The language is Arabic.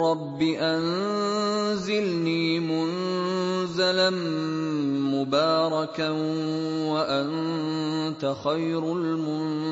رَبِّ أَنزِلْنِي مُنزَلًا مُّبَارَكًا وَأَنتَ خَيْرُ الْمُنزِلِينَ